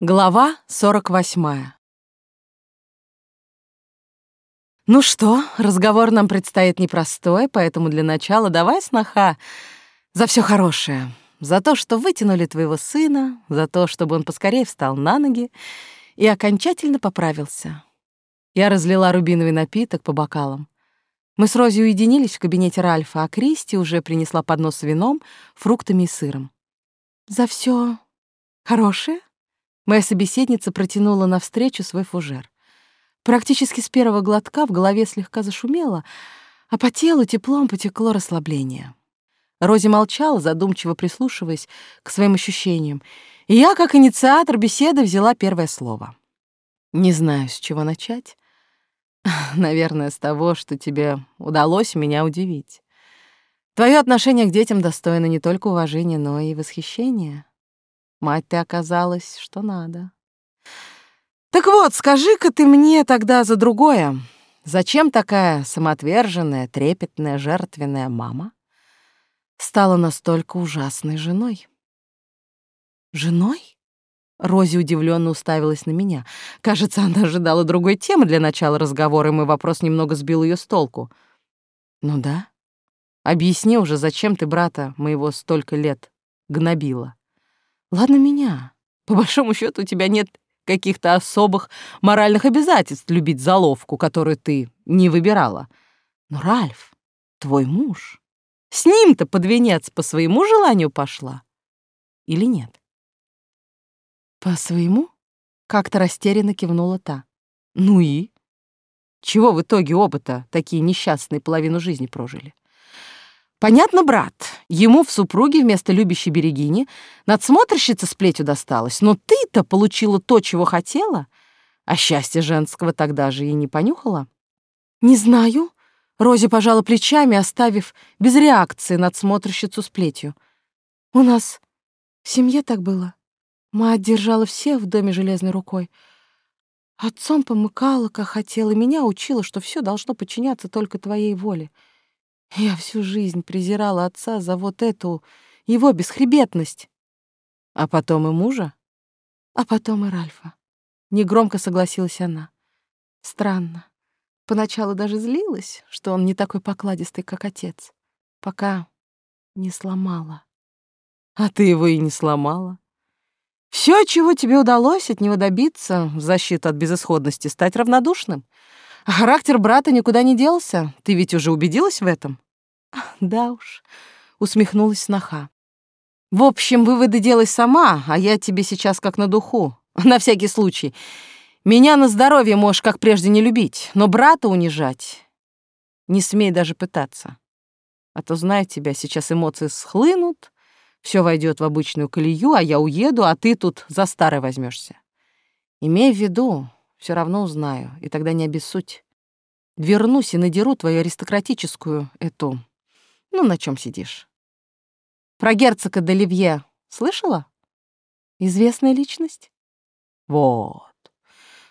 Глава 48. Ну что, разговор нам предстоит непростой, поэтому для начала давай, сноха, за все хорошее. За то, что вытянули твоего сына, за то, чтобы он поскорее встал на ноги и окончательно поправился. Я разлила рубиновый напиток по бокалам. Мы с Рози уединились в кабинете Ральфа, а Кристи уже принесла поднос с вином, фруктами и сыром. За все хорошее? Моя собеседница протянула навстречу свой фужер. Практически с первого глотка в голове слегка зашумело, а по телу теплом потекло расслабление. Рози молчала, задумчиво прислушиваясь к своим ощущениям, и я, как инициатор беседы, взяла первое слово. Не знаю, с чего начать. Наверное, с того, что тебе удалось меня удивить. Твое отношение к детям достойно не только уважения, но и восхищения. Мать ты оказалась, что надо. Так вот, скажи-ка ты мне тогда за другое. Зачем такая самоотверженная, трепетная, жертвенная мама стала настолько ужасной женой? Женой? Рози удивленно уставилась на меня. Кажется, она ожидала другой темы для начала разговора, и мой вопрос немного сбил ее с толку. Ну да. Объясни уже, зачем ты брата моего столько лет гнобила? Ладно меня. По большому счету у тебя нет каких-то особых моральных обязательств любить заловку, которую ты не выбирала. Но Ральф, твой муж, с ним-то под венец по своему желанию пошла. Или нет? По своему? Как-то растерянно кивнула та. Ну и? Чего в итоге оба-то такие несчастные половину жизни прожили? Понятно, брат, ему в супруге вместо любящей берегини надсмотрщица с плетью досталась, но ты-то получила то, чего хотела, а счастье женского тогда же и не понюхала. Не знаю. Рози пожала плечами, оставив без реакции надсмотрщицу с плетью. У нас в семье так было. Мать держала всех в доме железной рукой. Отцом помыкала, как хотела, меня учила, что все должно подчиняться только твоей воле — я всю жизнь презирала отца за вот эту его бесхребетность. А потом и мужа, а потом и Ральфа. Негромко согласилась она. Странно. Поначалу даже злилась, что он не такой покладистый, как отец, пока не сломала. А ты его и не сломала. Все, чего тебе удалось от него добиться в защиту от безысходности, стать равнодушным — а характер брата никуда не делся. Ты ведь уже убедилась в этом? Да уж, усмехнулась сноха. В общем, выводы делай сама, а я тебе сейчас как на духу. На всякий случай. Меня на здоровье можешь как прежде не любить, но брата унижать не смей даже пытаться. А то, знаю тебя, сейчас эмоции схлынут, все войдет в обычную колею, а я уеду, а ты тут за старое возьмешься. Имей в виду, все равно узнаю, и тогда не обессудь. Вернусь и надеру твою аристократическую эту... Ну, на чем сидишь? Про герцога Деливье слышала? Известная личность? Вот.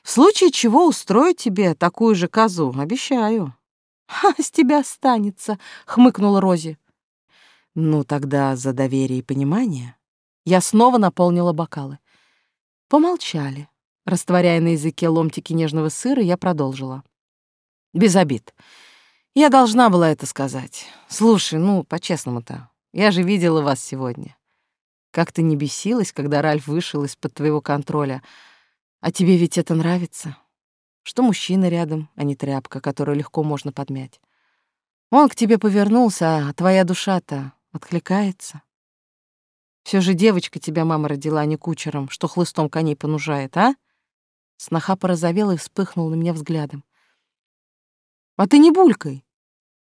В случае чего устрою тебе такую же козу, обещаю. А с тебя останется, хмыкнула Рози. Ну, тогда за доверие и понимание. Я снова наполнила бокалы. Помолчали. Растворяя на языке ломтики нежного сыра, я продолжила. Без обид. Я должна была это сказать. Слушай, ну, по-честному-то, я же видела вас сегодня. Как ты не бесилась, когда Ральф вышел из-под твоего контроля. А тебе ведь это нравится? Что мужчина рядом, а не тряпка, которую легко можно подмять. Он к тебе повернулся, а твоя душа-то откликается. Все же девочка тебя мама родила, а не кучером, что хлыстом коней понужает, а? Сноха порозовела и вспыхнула на меня взглядом. «А ты не булькай.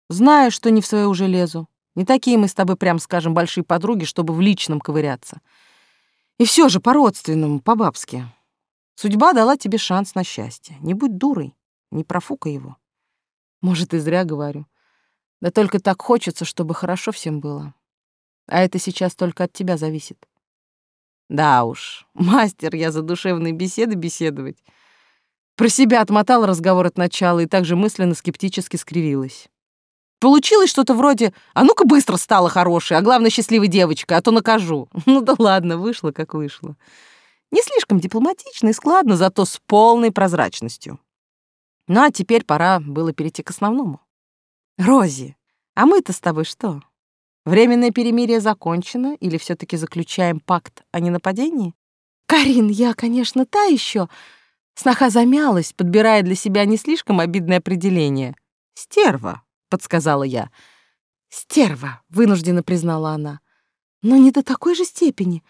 Знаю, что не в свое уже лезу. Не такие мы с тобой, прям скажем, большие подруги, чтобы в личном ковыряться. И все же по-родственному, по-бабски. Судьба дала тебе шанс на счастье. Не будь дурой, не профукай его. Может, и зря говорю. Да только так хочется, чтобы хорошо всем было. А это сейчас только от тебя зависит. Да уж, мастер я за душевные беседы беседовать. Про себя отмотала разговор от начала и также мысленно скептически скривилась. Получилось что-то вроде «А ну-ка быстро стала хорошей, а главное счастливой девочкой, а то накажу». Ну да ладно, вышло как вышло. Не слишком дипломатично и складно, зато с полной прозрачностью. Ну а теперь пора было перейти к основному. Рози, а мы-то с тобой что? Временное перемирие закончено или все таки заключаем пакт о ненападении? Карин, я, конечно, та еще. Сноха замялась, подбирая для себя не слишком обидное определение. «Стерва», — подсказала я. «Стерва», — вынужденно признала она. «Но не до такой же степени.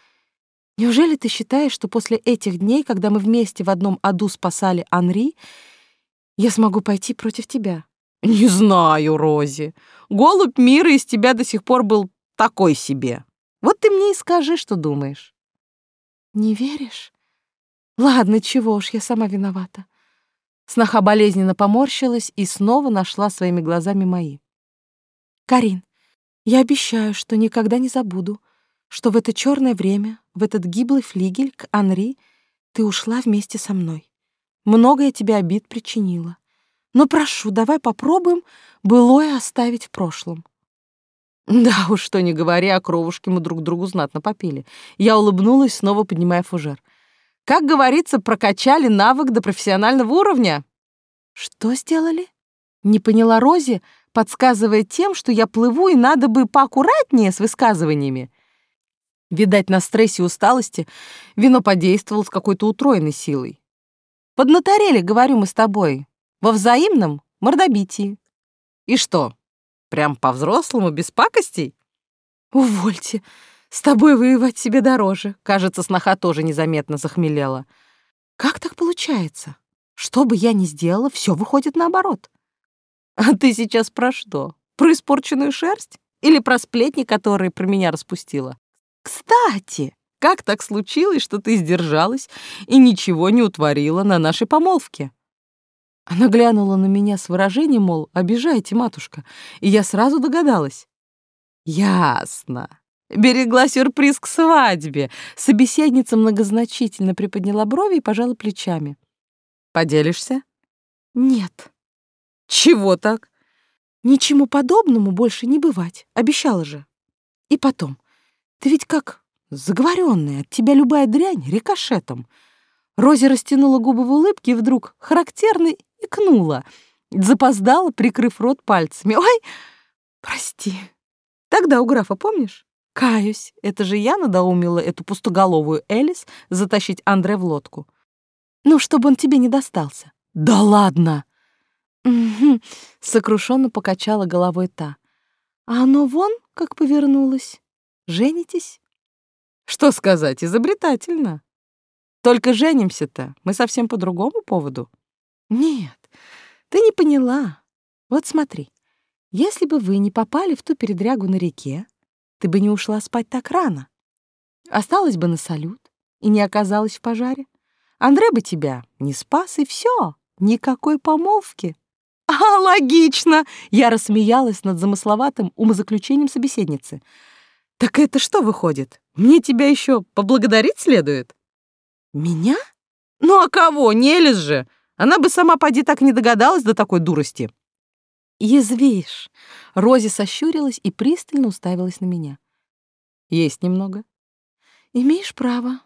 Неужели ты считаешь, что после этих дней, когда мы вместе в одном аду спасали Анри, я смогу пойти против тебя?» «Не знаю, Рози. Голубь мира из тебя до сих пор был такой себе. Вот ты мне и скажи, что думаешь». «Не веришь? Ладно, чего уж, я сама виновата». Сноха болезненно поморщилась и снова нашла своими глазами мои. «Карин, я обещаю, что никогда не забуду, что в это черное время, в этот гиблый флигель к Анри ты ушла вместе со мной. Много я тебе обид причинила. Но прошу, давай попробуем былое оставить в прошлом. Да уж, что не говоря, о кровушке мы друг другу знатно попили. Я улыбнулась, снова поднимая фужер. Как говорится, прокачали навык до профессионального уровня. Что сделали? Не поняла Рози, подсказывая тем, что я плыву и надо бы поаккуратнее с высказываниями. Видать, на стрессе и усталости вино подействовало с какой-то утроенной силой. Поднаторели, говорю мы с тобой, во взаимном мордобитии. И что, Прям по-взрослому, без пакостей? Увольте, с тобой воевать себе дороже. Кажется, сноха тоже незаметно захмелела. Как так получается? Что бы я ни сделала, все выходит наоборот. А ты сейчас про что? Про испорченную шерсть? Или про сплетни, которые про меня распустила? Кстати, как так случилось, что ты сдержалась и ничего не утворила на нашей помолвке? Она глянула на меня с выражением, мол, обижайте, матушка, и я сразу догадалась. Ясно. Берегла сюрприз к свадьбе. Собеседница многозначительно приподняла брови и пожала плечами. Поделишься? Нет. Чего так? Ничему подобному больше не бывать, обещала же. И потом, ты ведь как заговоренная, от тебя любая дрянь рикошетом. Рози растянула губы в улыбке и вдруг, характерный икнула, запоздала, прикрыв рот пальцами. «Ой, прости. Тогда у графа, помнишь? Каюсь, это же я надоумила эту пустоголовую Элис затащить Андре в лодку. Ну, чтобы он тебе не достался». «Да ладно!» «Угу», — сокрушенно покачала головой та. «А оно вон как повернулось. Женитесь?» «Что сказать, изобретательно. Только женимся-то мы совсем по другому поводу». Нет, ты не поняла. Вот смотри, если бы вы не попали в ту передрягу на реке, ты бы не ушла спать так рано. Осталась бы на салют и не оказалась в пожаре. Андре бы тебя не спас, и все, никакой помолвки. А, логично! Я рассмеялась над замысловатым умозаключением собеседницы. Так это что выходит? Мне тебя еще поблагодарить следует? Меня? Ну а кого? Не Элис же! Она бы сама поди так не догадалась до такой дурости. Язвишь. Рози сощурилась и пристально уставилась на меня. Есть немного. Имеешь право.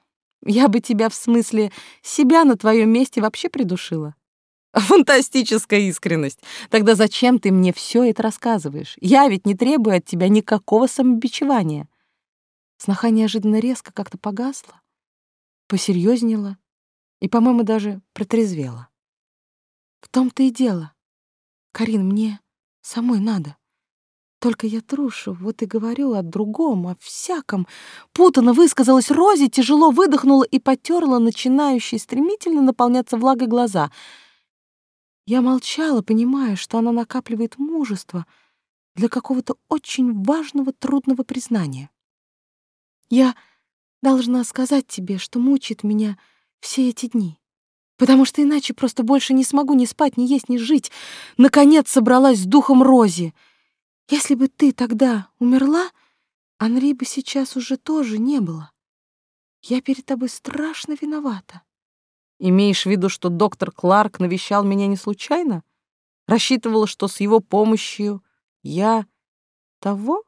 Я бы тебя, в смысле, себя на твоем месте вообще придушила. Фантастическая искренность. Тогда зачем ты мне все это рассказываешь? Я ведь не требую от тебя никакого самобичевания. Сноха неожиданно резко как-то погасла, посерьезнела и, по-моему, даже протрезвела. В том-то и дело. Карин, мне самой надо. Только я трушу, вот и говорю о другом, о всяком. Путано высказалась Рози, тяжело выдохнула и потерла начинающие стремительно наполняться влагой глаза. Я молчала, понимая, что она накапливает мужество для какого-то очень важного, трудного признания. Я должна сказать тебе, что мучит меня все эти дни потому что иначе просто больше не смогу ни спать, ни есть, ни жить. Наконец собралась с духом Рози. Если бы ты тогда умерла, Анри бы сейчас уже тоже не было. Я перед тобой страшно виновата. Имеешь в виду, что доктор Кларк навещал меня не случайно? Рассчитывала, что с его помощью я того?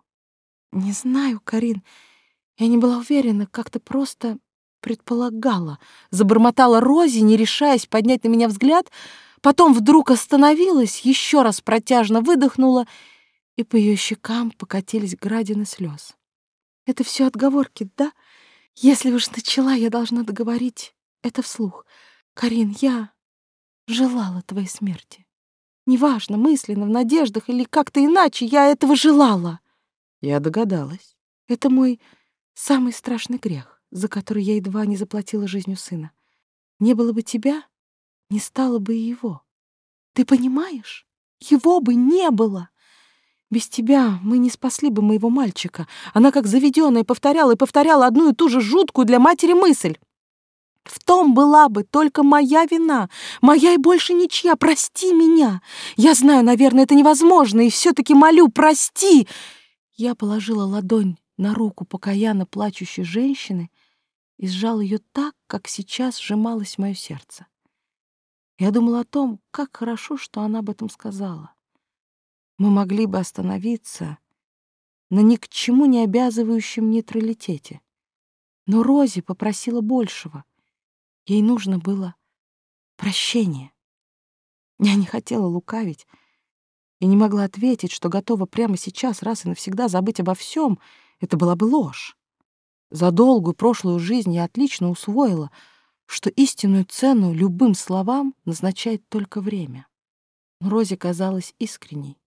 Не знаю, Карин. Я не была уверена, как-то просто предполагала? Забормотала Рози, не решаясь поднять на меня взгляд, потом вдруг остановилась, еще раз протяжно выдохнула, и по ее щекам покатились градины слез. Это все отговорки, да? Если уж начала, я должна договорить это вслух. Карин, я желала твоей смерти. Неважно, мысленно, в надеждах или как-то иначе, я этого желала. Я догадалась. Это мой самый страшный грех, за который я едва не заплатила жизнью сына. Не было бы тебя, не стало бы и его. Ты понимаешь? Его бы не было. Без тебя мы не спасли бы моего мальчика. Она как заведенная повторяла и повторяла одну и ту же жуткую для матери мысль. В том была бы только моя вина, моя и больше ничья. Прости меня. Я знаю, наверное, это невозможно, и все-таки молю, прости. Я положила ладонь на руку покаянно плачущей женщины и сжал ее так, как сейчас сжималось мое сердце. Я думала о том, как хорошо, что она об этом сказала. Мы могли бы остановиться на ни к чему не обязывающем нейтралитете. Но Рози попросила большего. Ей нужно было прощение. Я не хотела лукавить и не могла ответить, что готова прямо сейчас раз и навсегда забыть обо всем. Это была бы ложь. За долгую прошлую жизнь я отлично усвоила, что истинную цену любым словам назначает только время. Но Рози казалась искренней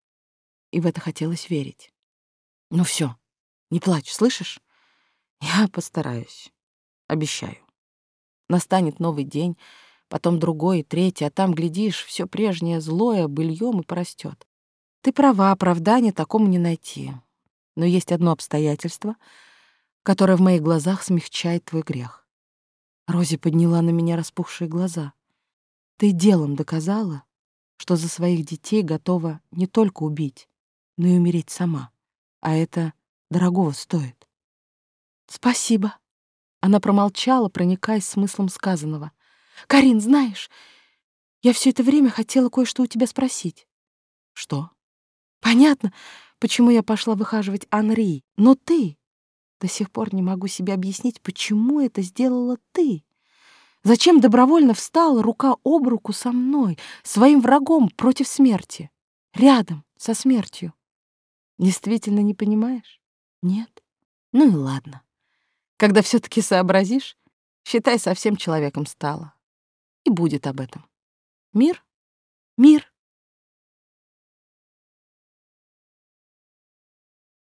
и в это хотелось верить. «Ну все, не плачь, слышишь? Я постараюсь, обещаю. Настанет новый день, потом другой, третий, а там, глядишь, все прежнее злое быльем и порастет. Ты права, оправдания такому не найти. Но есть одно обстоятельство, которое в моих глазах смягчает твой грех. Рози подняла на меня распухшие глаза. Ты делом доказала, что за своих детей готова не только убить, но и умереть сама. А это дорогого стоит. Спасибо. Она промолчала, проникаясь смыслом сказанного. Карин, знаешь, я все это время хотела кое-что у тебя спросить. Что? Понятно, почему я пошла выхаживать Анри, но ты... До сих пор не могу себе объяснить, почему это сделала ты. Зачем добровольно встала рука об руку со мной, своим врагом против смерти, рядом со смертью? Действительно не понимаешь? Нет? Ну и ладно. Когда все таки сообразишь, считай, совсем человеком стала. И будет об этом. Мир? Мир.